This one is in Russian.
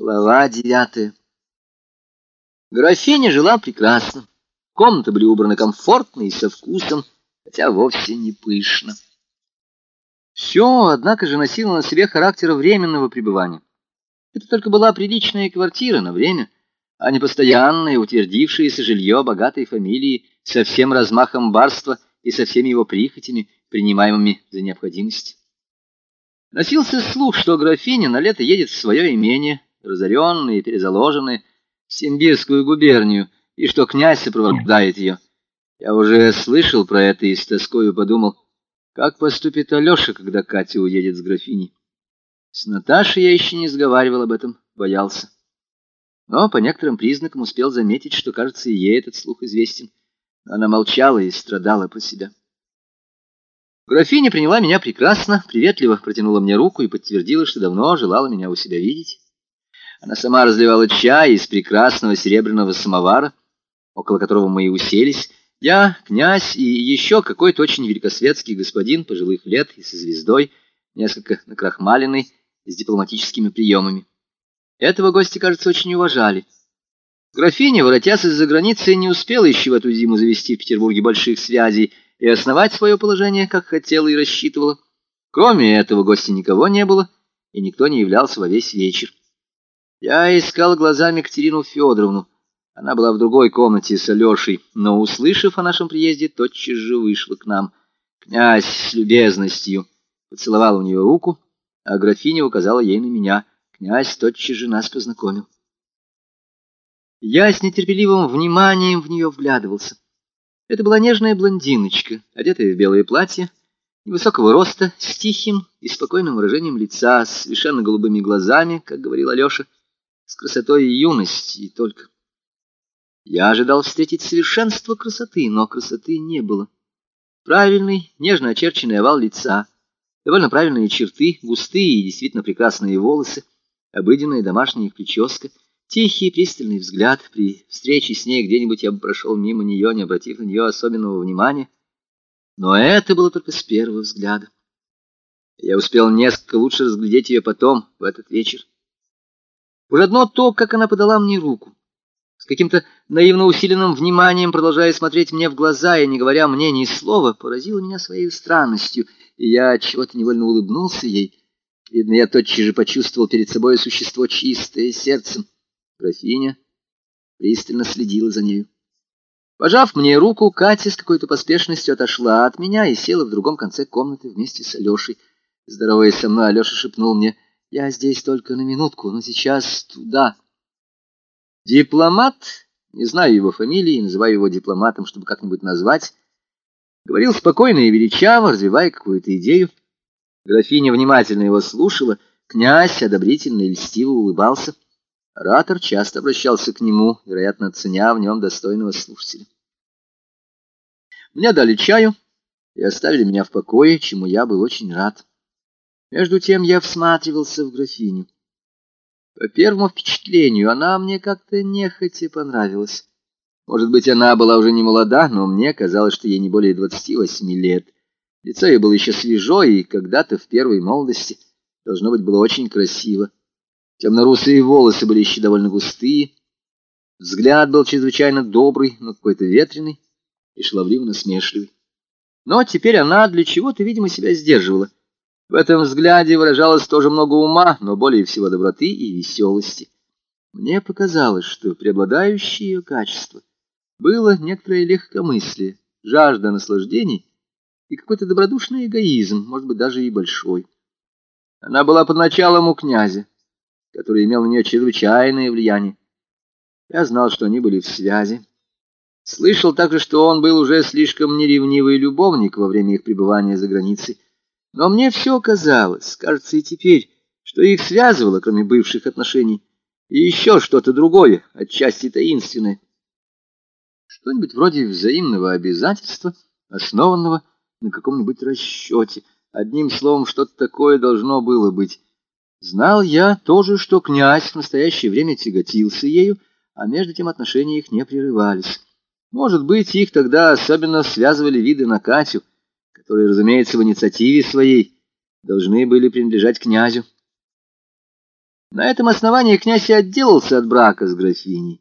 Глава девятая. Графиня жила прекрасно. Комнаты были убраны комфортно и со вкусом, хотя вовсе не пышно. Все, однако же, носило на себе характер временного пребывания. Это только была приличная квартира на время, а не постоянное, утвердившееся жилье богатой фамилии со всем размахом барства и со всеми его прихотями, принимаемыми за необходимость. Носился слух, что графиня на лето едет в свое имение, разоренные и перезаложенные, в Симбирскую губернию, и что князь сопровождает ее. Я уже слышал про это и с тоскою подумал, как поступит Алеша, когда Катя уедет с графиней. С Наташей я еще не сговаривал об этом, боялся. Но по некоторым признакам успел заметить, что, кажется, и ей этот слух известен. Она молчала и страдала по себя. Графиня приняла меня прекрасно, приветливо протянула мне руку и подтвердила, что давно желала меня у себя видеть. Она сама разливала чай из прекрасного серебряного самовара, около которого мы и уселись. Я, князь и еще какой-то очень великосветский господин пожилых лет и со звездой, несколько накрахмаленный, с дипломатическими приемами. Этого гостя, кажется, очень уважали. Графиня, воротясь из-за границы, не успела еще в эту зиму завести в Петербурге больших связей и основать свое положение, как хотела и рассчитывала. Кроме этого гостя никого не было, и никто не являлся во весь вечер. Я искал глазами Катерину Федоровну. Она была в другой комнате с Алешей, но, услышав о нашем приезде, тотчас же вышла к нам. Князь с любезностью поцеловал у нее руку, а графиня указала ей на меня. Князь тотчас же нас познакомил. Я с нетерпеливым вниманием в нее вглядывался. Это была нежная блондиночка, одетая в белое платье, невысокого роста, с тихим и спокойным выражением лица, с совершенно голубыми глазами, как говорил Алеша, с красотой юности и только. Я ожидал встретить совершенство красоты, но красоты не было. Правильный, нежно очерченный овал лица, довольно правильные черты, густые и действительно прекрасные волосы, обыденная домашняя прическа, тихий пристальный взгляд. При встрече с ней где-нибудь я бы прошел мимо нее, не обратив на нее особенного внимания. Но это было только с первого взгляда. Я успел несколько лучше разглядеть ее потом, в этот вечер. Уже одно то, как она подала мне руку, с каким-то наивно усиленным вниманием, продолжая смотреть мне в глаза и не говоря мне ни слова, поразило меня своей странностью, и я чего-то невольно улыбнулся ей. Видно, я тотчас же почувствовал перед собой существо чистое сердцем. Графиня пристально следила за нею. Пожав мне руку, Катя с какой-то поспешностью отошла от меня и села в другом конце комнаты вместе с Алешей. Здороваясь со мной, Алеша шепнул мне — я здесь только на минутку, но сейчас туда. Дипломат, не знаю его фамилии, называю его дипломатом, чтобы как-нибудь назвать, говорил спокойно и величаво, развивая какую-то идею. Графиня внимательно его слушала, князь одобрительно и льстиво улыбался. Оратор часто обращался к нему, вероятно, ценя в нем достойного слушателя. Мне дали чаю и оставили меня в покое, чему я был очень рад. Между тем я всматривался в графиню. По первому впечатлению она мне как-то нехотя понравилась. Может быть, она была уже не молода, но мне казалось, что ей не более двадцати восьми лет. Лицо ее было еще свежо, и когда-то в первой молодости, должно быть, было очень красиво. Темно-русые волосы были еще довольно густые. Взгляд был чрезвычайно добрый, но какой-то ветреный и шаловливо насмешливый. Но теперь она для чего-то, видимо, себя сдерживала. В этом взгляде выражалось тоже много ума, но более всего доброты и веселости. Мне показалось, что преобладающее ее качество было некоторое легкомыслие, жажда наслаждений и какой-то добродушный эгоизм, может быть, даже и большой. Она была под началом у князя, который имел на нее чрезвычайное влияние. Я знал, что они были в связи. Слышал также, что он был уже слишком неревнивый любовник во время их пребывания за границей, но мне все казалось, кажется и теперь, что их связывало, кроме бывших отношений, и еще что-то другое, отчасти таинственное. Что-нибудь вроде взаимного обязательства, основанного на каком-нибудь расчете. Одним словом, что-то такое должно было быть. Знал я тоже, что князь в настоящее время тяготился ею, а между тем отношения их не прерывались. Может быть, их тогда особенно связывали виды на Катю, которые, разумеется, в инициативе своей должны были принадлежать князю. На этом основании князь и отделался от брака с графиней.